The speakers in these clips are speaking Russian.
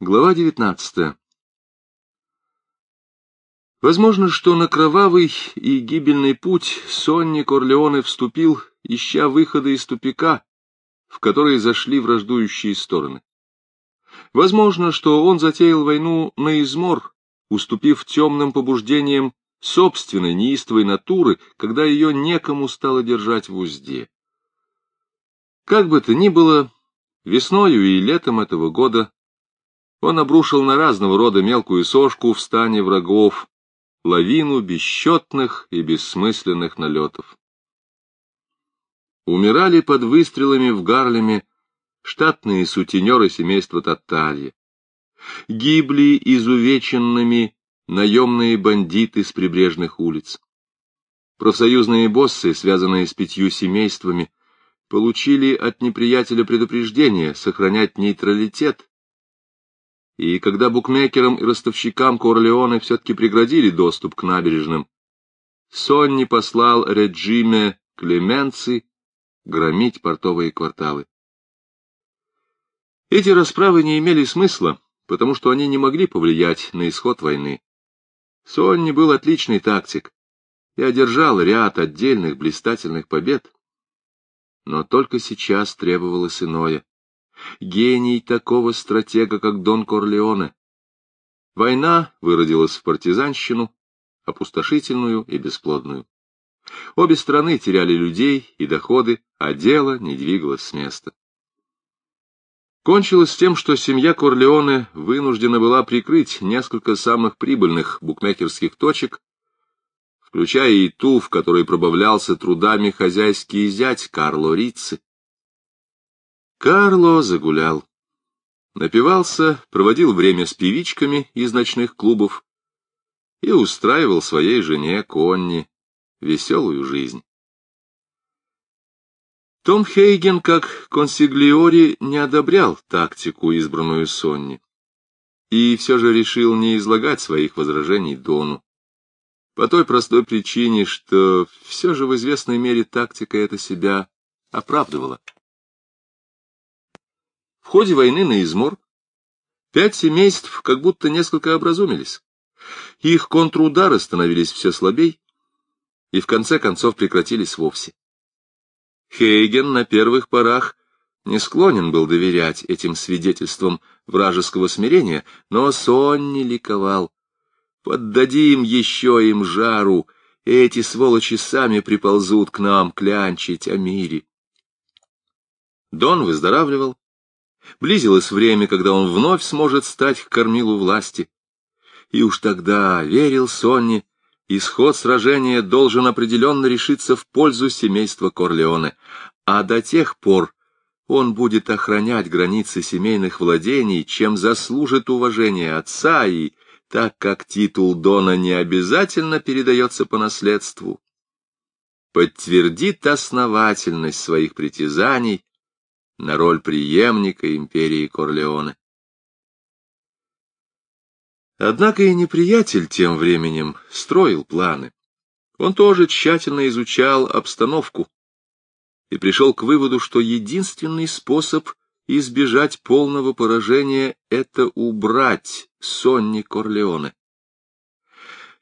Глава девятнадцатая. Возможно, что на кровавый и гибельный путь Сонни Корлеоне вступил, ища выхода из тупика, в который зашли враждующие стороны. Возможно, что он затеял войну на измор, уступив темным побуждениям собственной неистовой натуры, когда ее некому стало держать в узде. Как бы то ни было, весною и летом этого года он обрушил на разного рода мелкую сошку в стане врагов, лавину бесчетных и бессмысленных налетов. Умирали под выстрелами в Гарлеме штатные сутенеры семейства Таталья. Гибли изувеченными наемные бандиты с прибрежных улиц. Профсоюзные боссы, связанные с пятью семействами, получили от неприятеля предупреждение сохранять нейтралитет, и когда букмекерам и ростовщикам Корлеоне все-таки преградили доступ к набережным, Сонни послал Реджиме Клеменци громить портовые кварталы. Эти расправы не имели смысла, потому что они не могли повлиять на исход войны. Сонни был отличный тактик и одержал ряд отдельных блистательных побед. Но только сейчас требовалось иное. Гений такого стратега, как Дон Корлеоне. Война выродилась в партизанщину, опустошительную и бесплодную. Обе страны теряли людей и доходы, а дело не двигалось с места. Кончилось тем, что семья Корлеоне вынуждена была прикрыть несколько самых прибыльных букмекерских точек, включая и ту, в которой пробавлялся трудами хозяйский зять Карло Рицци. Карло загулял. Напивался, проводил время с певичками из ночных клубов и устраивал своей жене Конни веселую жизнь. Том Хейген, как консиглиори, не одобрял тактику, избранную Сонни, и все же решил не излагать своих возражений Дону. По той простой причине, что все же в известной мере тактика эта себя оправдывала. В ходе войны на измор пять семейств как будто несколько образумились. Их контрудары становились все слабей и в конце концов прекратились вовсе. Хейген на первых порах не склонен был доверять этим свидетельствам вражеского смирения, но Сонни ликовал. Поддадим еще им жару, эти сволочи сами приползут к нам клянчить о мире. Дон выздоравливал. Близилось время, когда он вновь сможет стать к кормилу власти. И уж тогда верил Сонни, исход сражения должен определенно решиться в пользу семейства Корлеоне, а до тех пор он будет охранять границы семейных владений, чем заслужит уважение отца, и так как титул Дона не обязательно передается по наследству, подтвердит основательность своих притязаний на роль преемника империи Корлеоне. Однако и неприятель тем временем строил планы. Он тоже тщательно изучал обстановку и пришел к выводу, что единственный способ избежать полного поражения — это убрать Сонни Корлеоне.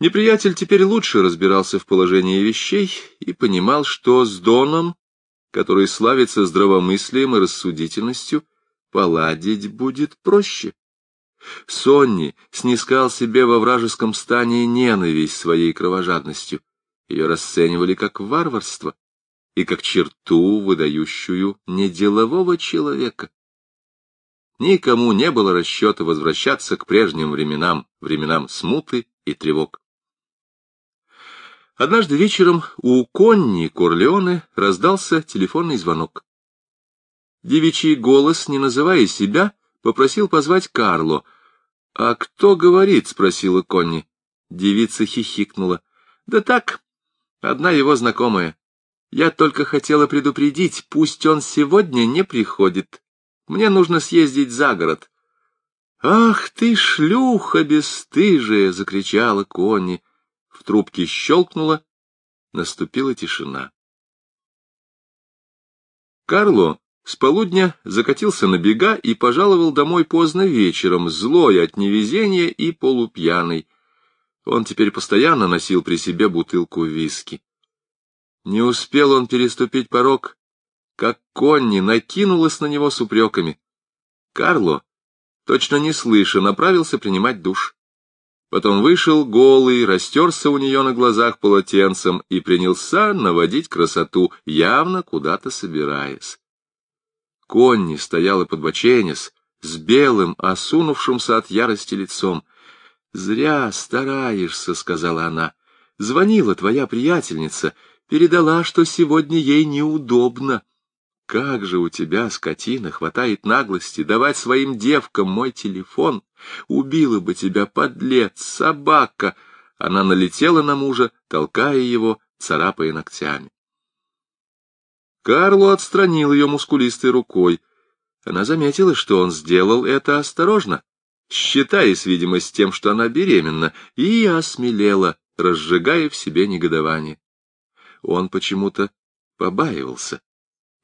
Неприятель теперь лучше разбирался в положении вещей и понимал, что с Доном, который славится здравомыслием и рассудительностью, поладить будет проще. Сонни снискал себе во вражеском стане ненависть своей кровожадностью. Ее расценивали как варварство и как черту, выдающую неделового человека. Никому не было расчета возвращаться к прежним временам, временам смуты и тревог. Однажды вечером у Конни Корлеоне раздался телефонный звонок. Девичий голос, не называя себя, попросил позвать Карло. — А кто говорит? — спросила Конни. Девица хихикнула. — Да так, одна его знакомая. Я только хотела предупредить, пусть он сегодня не приходит. Мне нужно съездить за город. — Ах ты, шлюха бесстыжая! — закричала Конни. В трубке щелкнула, наступила тишина. Карло С полудня закатился на бега и пожаловал домой поздно вечером, злой от невезения и полупьяный. Он теперь постоянно носил при себе бутылку виски. Не успел он переступить порог, как Конни накинулась на него с упреками. Карло, точно не слыша, направился принимать душ. Потом вышел голый, растерся у нее на глазах полотенцем и принялся наводить красоту, явно куда-то собираясь. Конни стояла под боченец, с белым, осунувшимся от ярости лицом. — Зря стараешься, — сказала она. — Звонила твоя приятельница, передала, что сегодня ей неудобно. Как же у тебя, скотина, хватает наглости давать своим девкам мой телефон? Убила бы тебя, подлец, собака! Она налетела на мужа, толкая его, царапая ногтями. Карло отстранил ее мускулистой рукой. Она заметила, что он сделал это осторожно, считаясь, видимо, с тем, что она беременна, и осмелела, разжигая в себе негодование. Он почему-то побаивался.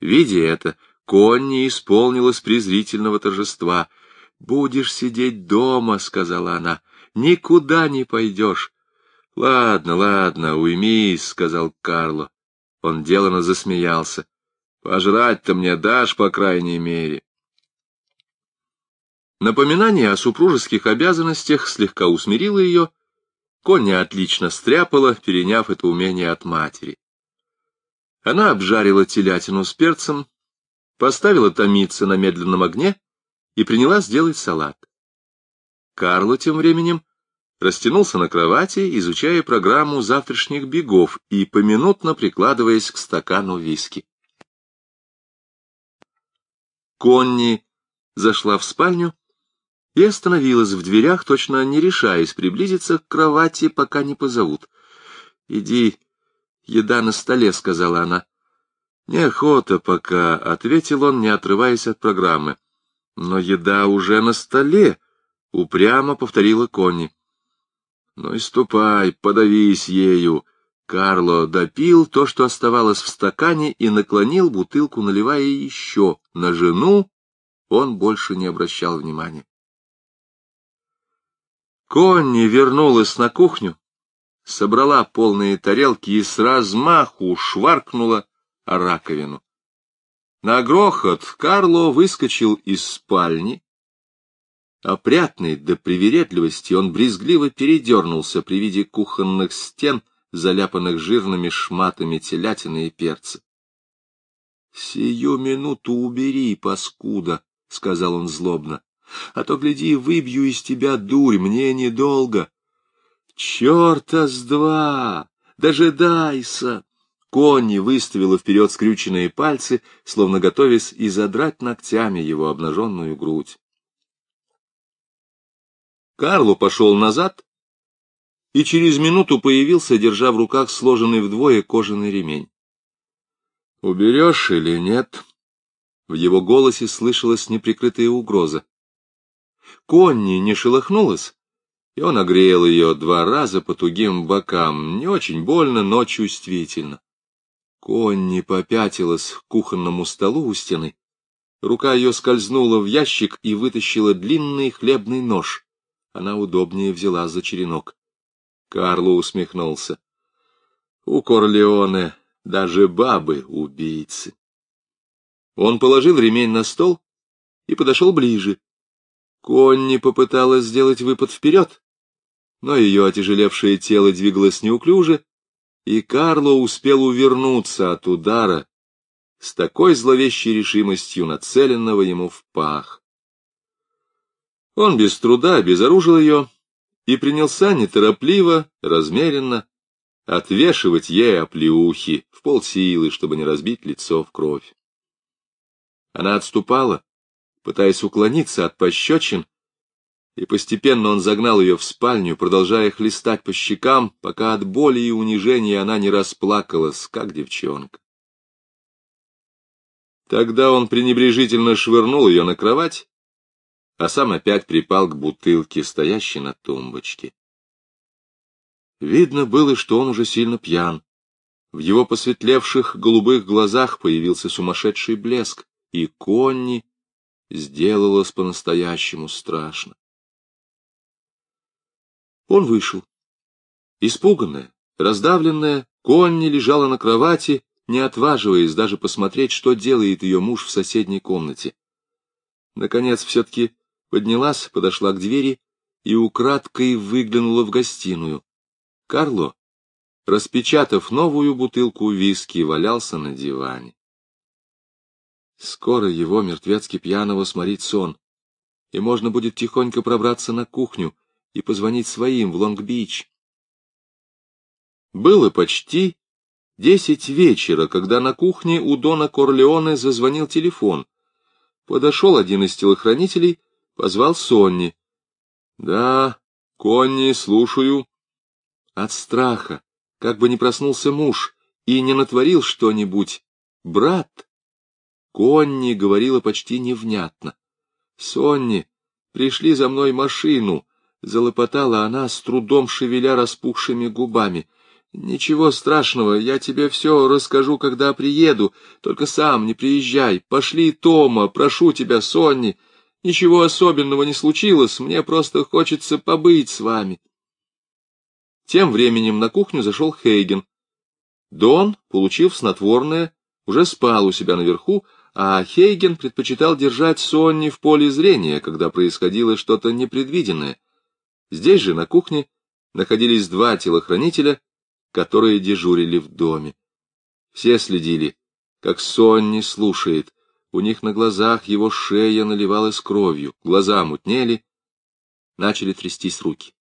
Видя это, Конни исполнилась презрительного торжества. «Будешь сидеть дома», — сказала она, — «никуда не пойдешь». «Ладно, ладно, уймись», — сказал Карло. Он делано засмеялся. «Пожрать-то мне дашь, по крайней мере». Напоминание о супружеских обязанностях слегка усмирило ее. Конни отлично стряпала, переняв это умение от матери. Она обжарила телятину с перцем, поставила томиться на медленном огне и принялась делать салат. Карло тем временем растянулся на кровати, изучая программу завтрашних бегов и поминутно прикладываясь к стакану виски. Конни зашла в спальню и остановилась в дверях, точно не решаясь приблизиться к кровати, пока не позовут. — Иди «Еда на столе», — сказала она. «Неохота пока», — ответил он, не отрываясь от программы. «Но еда уже на столе», — упрямо повторила Конни. «Ну и ступай, подавись ею». Карло допил то, что оставалось в стакане, и наклонил бутылку, наливая еще. На жену он больше не обращал внимания. Конни вернулась на кухню, собрала полные тарелки и с размаху шваркнула о раковину. На грохот Карло выскочил из спальни. Опрятный до привередливости, он брезгливо передернулся при виде кухонных стен, заляпанных жирными шматами телятины и перца. — Сию минуту убери, паскуда, — сказал он злобно, — а то, гляди, выбью из тебя дурь, мне недолго. «Черта с два! Дожидайся!» Конни выставила вперед скрюченные пальцы, словно готовясь и задрать ногтями его обнаженную грудь. Карло пошел назад и через минуту появился, держа в руках сложенный вдвое кожаный ремень. «Уберешь или нет?» В его голосе слышалась неприкрытая угроза. Конни не шелохнулась, и он огрел ее два раза по тугим бокам, не очень больно, но чувствительно. Конни попятилась к кухонному столу у стены. Рука ее скользнула в ящик и вытащила длинный хлебный нож. Она удобнее взяла за черенок. Карло усмехнулся. У Корлеоне даже бабы убийцы. Он положил ремень на стол и подошел ближе. Конни попыталась сделать выпад вперед, но ее отяжелевшее тело двигалось неуклюже, и Карло успел увернуться от удара с такой зловещей решимостью, нацеленного ему в пах. Он без труда обезоружил ее и принялся неторопливо, размеренно отвешивать ей оплеухи в полсилы, чтобы не разбить лицо в кровь. Она отступала, пытаясь уклониться от пощечин, и постепенно он загнал ее в спальню, продолжая хлестать по щекам, пока от боли и унижения она не расплакалась, как девчонка. Тогда он пренебрежительно швырнул ее на кровать, а сам опять припал к бутылке, стоящей на тумбочке. Видно было, что он уже сильно пьян. В его посветлевших голубых глазах появился сумасшедший блеск, и Конни сделалось по-настоящему страшно. Он вышел. Испуганная, раздавленная, Конни лежала на кровати, не отваживаясь даже посмотреть, что делает ее муж в соседней комнате. Наконец, все-таки поднялась, подошла к двери и украдкой выглянула в гостиную. Карло, распечатав новую бутылку виски, валялся на диване. Скоро его, мертвецки пьяного, сморит сон, и можно будет тихонько пробраться на кухню и позвонить своим в Лонг-Бич. Было почти десять вечера, когда на кухне у Дона Корлеоне зазвонил телефон. Подошел один из телохранителей, позвал Сонни. — Да, Конни, слушаю. От страха, как бы не проснулся муж и не натворил что-нибудь, брат Конни говорила почти невнятно. «Сонни, пришли за мной машину!» — залопотала она, с трудом шевеля распухшими губами. «Ничего страшного, я тебе все расскажу, когда приеду, только сам не приезжай. Пошли, Тома, прошу тебя, Сонни. Ничего особенного не случилось, мне просто хочется побыть с вами». Тем временем на кухню зашел Хейген. Дон, получив снотворное, уже спал у себя наверху, а Хейген предпочитал держать Сонни в поле зрения, когда происходило что-то непредвиденное. Здесь же, на кухне, находились два телохранителя, которые дежурили в доме. Все следили, как Сонни слушает. У них на глазах его шея наливалась кровью, глаза мутнели, начали трястись руки.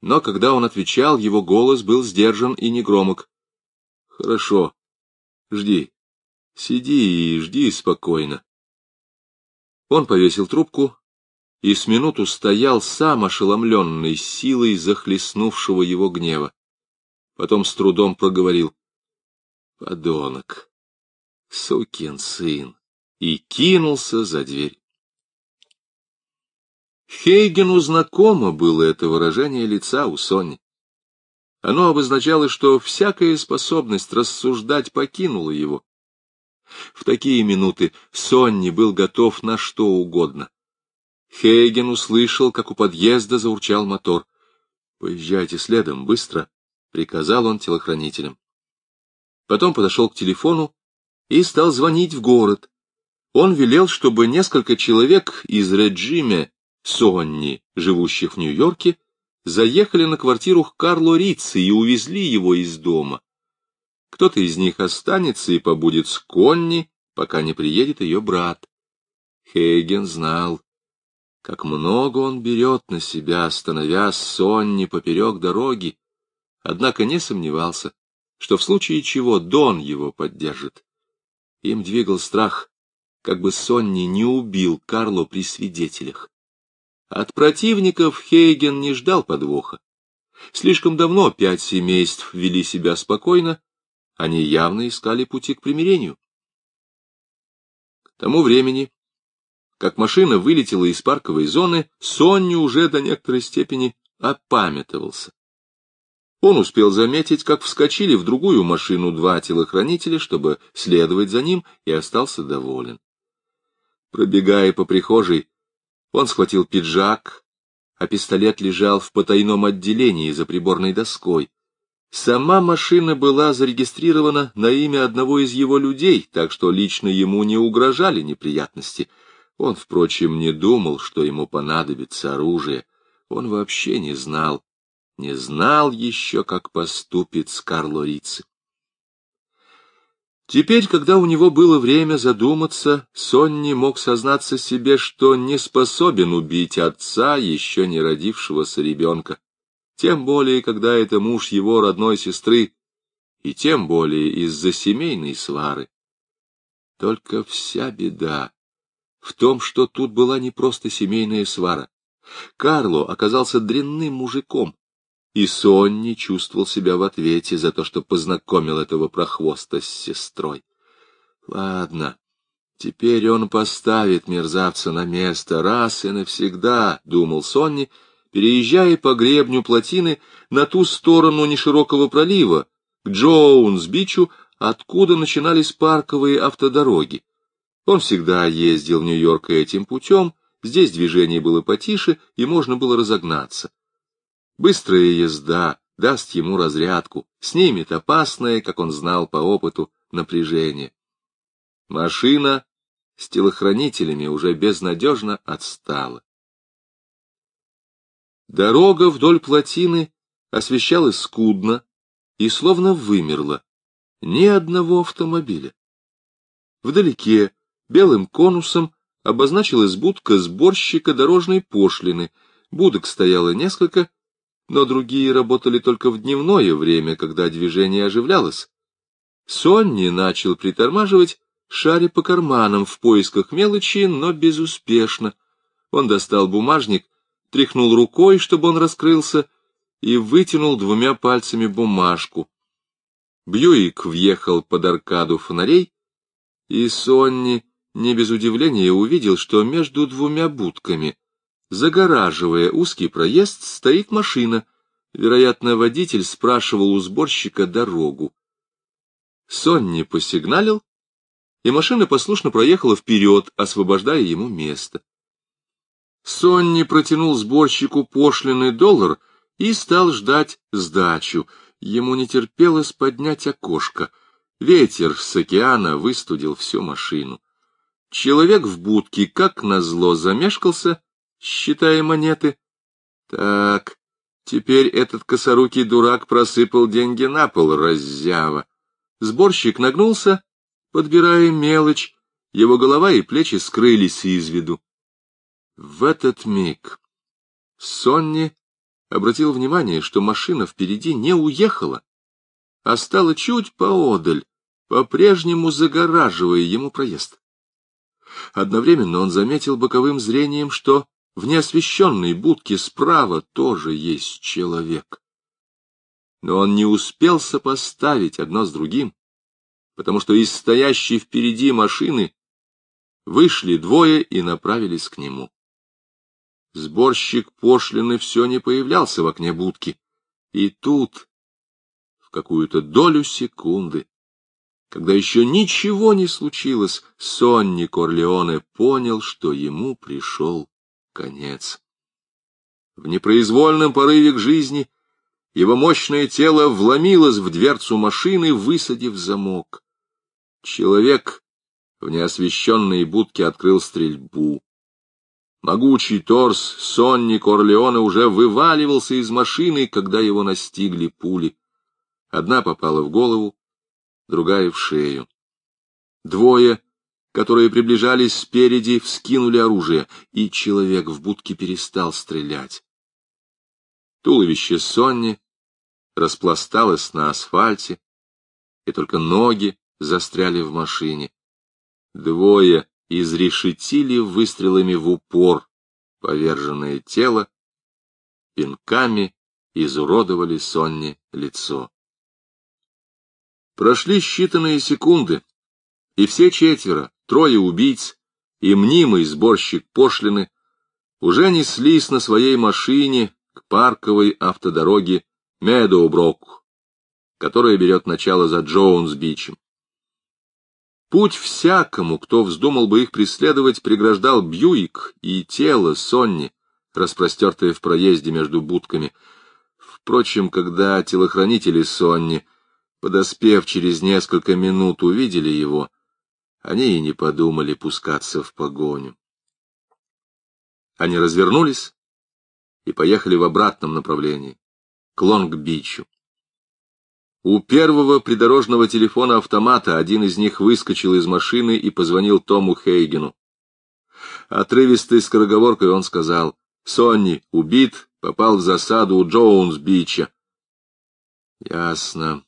Но когда он отвечал, его голос был сдержан и негромок. — Хорошо, жди. Сиди и жди спокойно. Он повесил трубку и с минуту стоял сам ошеломленный силой захлестнувшего его гнева. Потом с трудом проговорил. Подонок, сукин сын, и кинулся за дверь. Хейгену знакомо было это выражение лица у Сони. Оно обозначало, что всякая способность рассуждать покинула его. В такие минуты Сонни был готов на что угодно. Хейген услышал, как у подъезда заурчал мотор. — Поезжайте следом, быстро, — приказал он телохранителям. Потом подошел к телефону и стал звонить в город. Он велел, чтобы несколько человек из Реджиме Сонни, живущих в Нью-Йорке, заехали на квартиру к Карло Рицци и увезли его из дома. Кто-то из них останется и побудет с Конни, пока не приедет ее брат. Хейген знал, как много он берет на себя, становясь Сонни поперек дороги, однако не сомневался, что в случае чего Дон его поддержит. Им двигал страх, как бы Сонни не убил Карло при свидетелях. От противников Хейген не ждал подвоха. Слишком давно пять семейств вели себя спокойно, они явно искали пути к примирению. К тому времени, как машина вылетела из парковой зоны, Сонни уже до некоторой степени опамятовался. Он успел заметить, как вскочили в другую машину два телохранителя, чтобы следовать за ним, и остался доволен. Пробегая по прихожей, он схватил пиджак, а пистолет лежал в потайном отделении за приборной доской. Сама машина была зарегистрирована на имя одного из его людей, так что лично ему не угрожали неприятности. Он, впрочем, не думал, что ему понадобится оружие. Он вообще не знал, не знал еще, как поступит с Карло Рицци. Теперь, когда у него было время задуматься, Сонни мог сознаться себе, что не способен убить отца, еще не родившегося ребенка тем более, когда это муж его родной сестры, и тем более из-за семейной свары. Только вся беда в том, что тут была не просто семейная свара. Карло оказался дрянным мужиком, и Сонни чувствовал себя в ответе за то, что познакомил этого прохвоста с сестрой. Ладно, теперь он поставит мерзавца на место раз и навсегда, — думал Сонни, — переезжая по гребню плотины на ту сторону неширокого пролива, к Джоунс-Бичу, откуда начинались парковые автодороги. Он всегда ездил в Нью-Йорк этим путем, здесь движение было потише, и можно было разогнаться. Быстрая езда даст ему разрядку, снимет опасное, как он знал по опыту, напряжение. Машина с телохранителями уже безнадежно отстала. Дорога вдоль плотины освещалась скудно и словно вымерла. Ни одного автомобиля. Вдалеке, белым конусом, обозначилась будка сборщика дорожной пошлины. Будок стояло несколько, но другие работали только в дневное время, когда движение оживлялось. Сонни начал притормаживать, шаря по карманам в поисках мелочи, но безуспешно. Он достал бумажник, тряхнул рукой, чтобы он раскрылся, и вытянул двумя пальцами бумажку. Бьюик въехал под аркаду фонарей, и Сонни не без удивления увидел, что между двумя будками, загораживая узкий проезд, стоит машина. Вероятно, водитель спрашивал у сборщика дорогу. Сонни посигналил, и машина послушно проехала вперед, освобождая ему место. Сонни протянул сборщику пошлиный доллар и стал ждать сдачу. Ему не терпелось поднять окошко. Ветер с океана выстудил всю машину. Человек в будке, как назло, замешкался, считая монеты. Так, теперь этот косорукий дурак просыпал деньги на пол, раззява. Сборщик нагнулся, подбирая мелочь, его голова и плечи скрылись из виду. В этот миг Сонни обратил внимание, что машина впереди не уехала, а стала чуть поодаль, по-прежнему загораживая ему проезд. Одновременно он заметил боковым зрением, что в неосвещенной будке справа тоже есть человек. Но он не успел сопоставить одно с другим, потому что из стоящей впереди машины вышли двое и направились к нему. Сборщик пошлины все не появлялся в окне будки. И тут, в какую-то долю секунды, когда еще ничего не случилось, Сонни Корлеоне понял, что ему пришел конец. В непроизвольном порыве к жизни его мощное тело вломилось в дверцу машины, высадив замок. Человек в неосвещенной будке открыл стрельбу. Могучий торс Сонни Корлеона уже вываливался из машины, когда его настигли пули. Одна попала в голову, другая — в шею. Двое, которые приближались спереди, вскинули оружие, и человек в будке перестал стрелять. Туловище Сонни распласталось на асфальте, и только ноги застряли в машине. Двое изрешетили выстрелами в упор поверженное тело, пинками изуродовали Сонни лицо. Прошли считанные секунды, и все четверо, трое убийц и мнимый сборщик пошлины, уже неслись на своей машине к парковой автодороге Медоуброк, которая берет начало за Джоунс-Бичем. Путь всякому, кто вздумал бы их преследовать, преграждал Бьюик и тело Сонни, распростертое в проезде между будками. Впрочем, когда телохранители Сонни, подоспев через несколько минут, увидели его, они и не подумали пускаться в погоню. Они развернулись и поехали в обратном направлении, к Лонг-Бичу. У первого придорожного телефона автомата один из них выскочил из машины и позвонил Тому Хейгену. Отрывистой скороговоркой он сказал, «Сонни убит, попал в засаду у Джоунс-Бича». Ясно.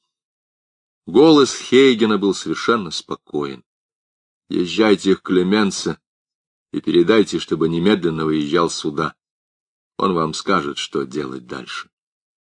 Голос Хейгена был совершенно спокоен. Езжайте к Клеменце и передайте, чтобы немедленно выезжал сюда. Он вам скажет, что делать дальше.